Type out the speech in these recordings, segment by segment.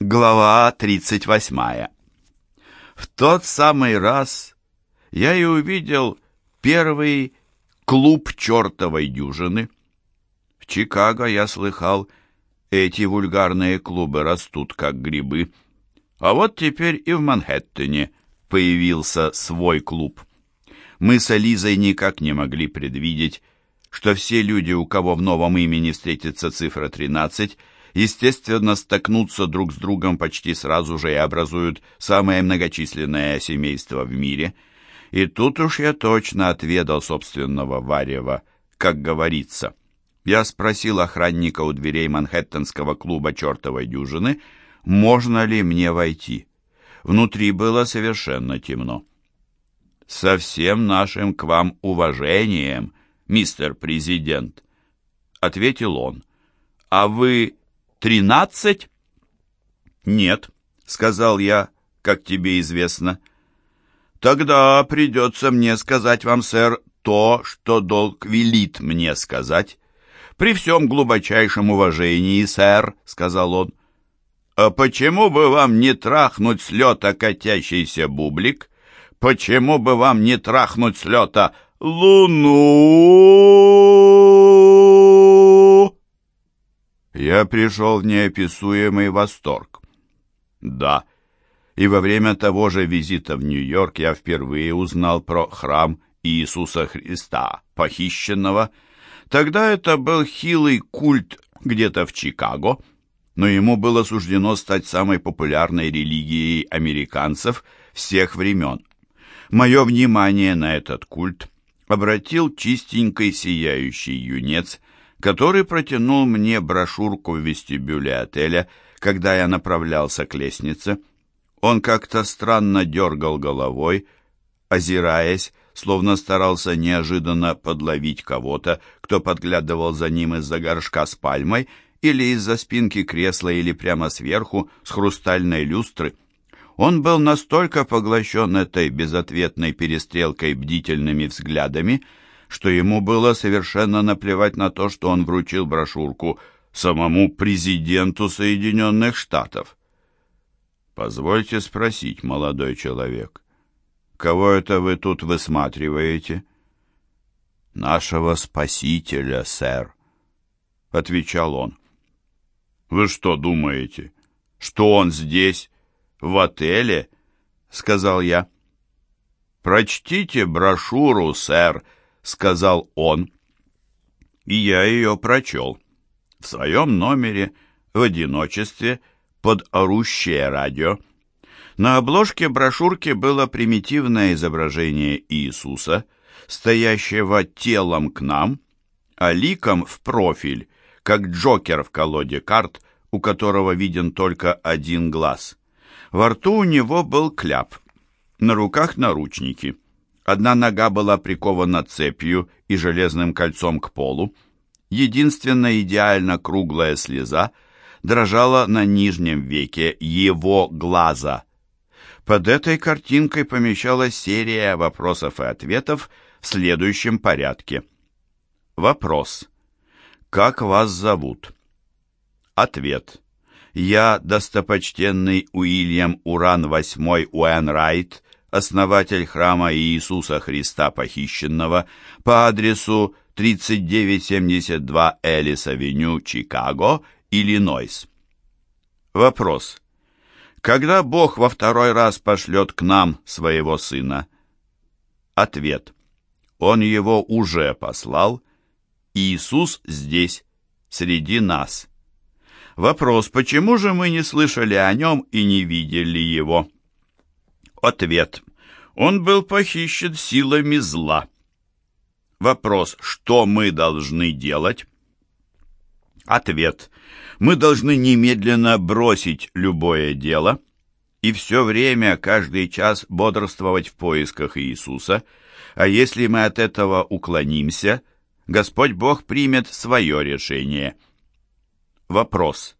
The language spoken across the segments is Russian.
Глава 38. В тот самый раз я и увидел первый клуб чертовой дюжины. В Чикаго, я слыхал, эти вульгарные клубы растут как грибы. А вот теперь и в Манхэттене появился свой клуб. Мы с Элизой никак не могли предвидеть, что все люди, у кого в новом имени встретится цифра 13, естественно, столкнутся друг с другом почти сразу же и образуют самое многочисленное семейство в мире. И тут уж я точно отведал собственного варева, как говорится. Я спросил охранника у дверей манхэттенского клуба «Чертовой дюжины», можно ли мне войти. Внутри было совершенно темно. «Со всем нашим к вам уважением, мистер президент», — ответил он. «А вы тринадцать?» «Нет», — сказал я, — «как тебе известно». «Тогда придется мне сказать вам, сэр, то, что долг велит мне сказать». «При всем глубочайшем уважении, сэр», — сказал он. «А почему бы вам не трахнуть с лета катящийся бублик? Почему бы вам не трахнуть с лета луну?» Я пришел в неописуемый восторг. Да, и во время того же визита в Нью-Йорк я впервые узнал про храм Иисуса Христа, похищенного. Тогда это был хилый культ где-то в Чикаго, но ему было суждено стать самой популярной религией американцев всех времен. Мое внимание на этот культ обратил чистенький сияющий юнец – который протянул мне брошюрку в вестибюле отеля, когда я направлялся к лестнице. Он как-то странно дергал головой, озираясь, словно старался неожиданно подловить кого-то, кто подглядывал за ним из-за горшка с пальмой или из-за спинки кресла или прямо сверху с хрустальной люстры. Он был настолько поглощен этой безответной перестрелкой бдительными взглядами, что ему было совершенно наплевать на то, что он вручил брошюрку самому президенту Соединенных Штатов. «Позвольте спросить, молодой человек, кого это вы тут высматриваете?» «Нашего спасителя, сэр», — отвечал он. «Вы что думаете, что он здесь, в отеле?» — сказал я. «Прочтите брошюру, сэр», — сказал он. И я ее прочел. В своем номере, в одиночестве, под орущее радио. На обложке брошюрки было примитивное изображение Иисуса, стоящего телом к нам, а ликом в профиль, как Джокер в колоде карт, у которого виден только один глаз. Во рту у него был кляп, на руках наручники — Одна нога была прикована цепью и железным кольцом к полу. Единственная идеально круглая слеза дрожала на нижнем веке его глаза. Под этой картинкой помещалась серия вопросов и ответов в следующем порядке. Вопрос. Как вас зовут? Ответ. Я достопочтенный Уильям Уран VIII Уэнрайт, основатель храма Иисуса Христа похищенного, по адресу 3972 Элис-авеню, Чикаго, Иллинойс. Вопрос. Когда Бог во второй раз пошлет к нам своего Сына? Ответ. Он его уже послал. Иисус здесь, среди нас. Вопрос, почему же мы не слышали о нем и не видели его? Ответ. Он был похищен силами зла. Вопрос, что мы должны делать? Ответ. Мы должны немедленно бросить любое дело и все время, каждый час бодрствовать в поисках Иисуса, а если мы от этого уклонимся, Господь Бог примет свое решение. Вопрос.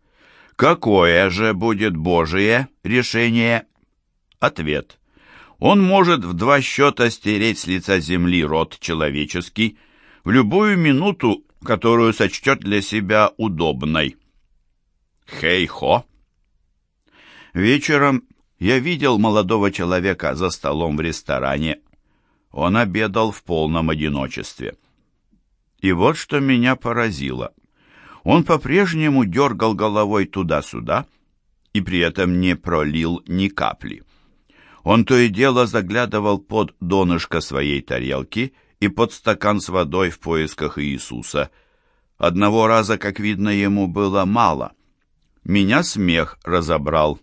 Какое же будет Божие решение? Ответ. Он может в два счета стереть с лица земли род человеческий в любую минуту, которую сочтет для себя удобной. Хей-хо. Вечером я видел молодого человека за столом в ресторане. Он обедал в полном одиночестве. И вот что меня поразило. Он по-прежнему дергал головой туда-сюда и при этом не пролил ни капли. Он то и дело заглядывал под донышко своей тарелки и под стакан с водой в поисках Иисуса. Одного раза, как видно, ему было мало. Меня смех разобрал.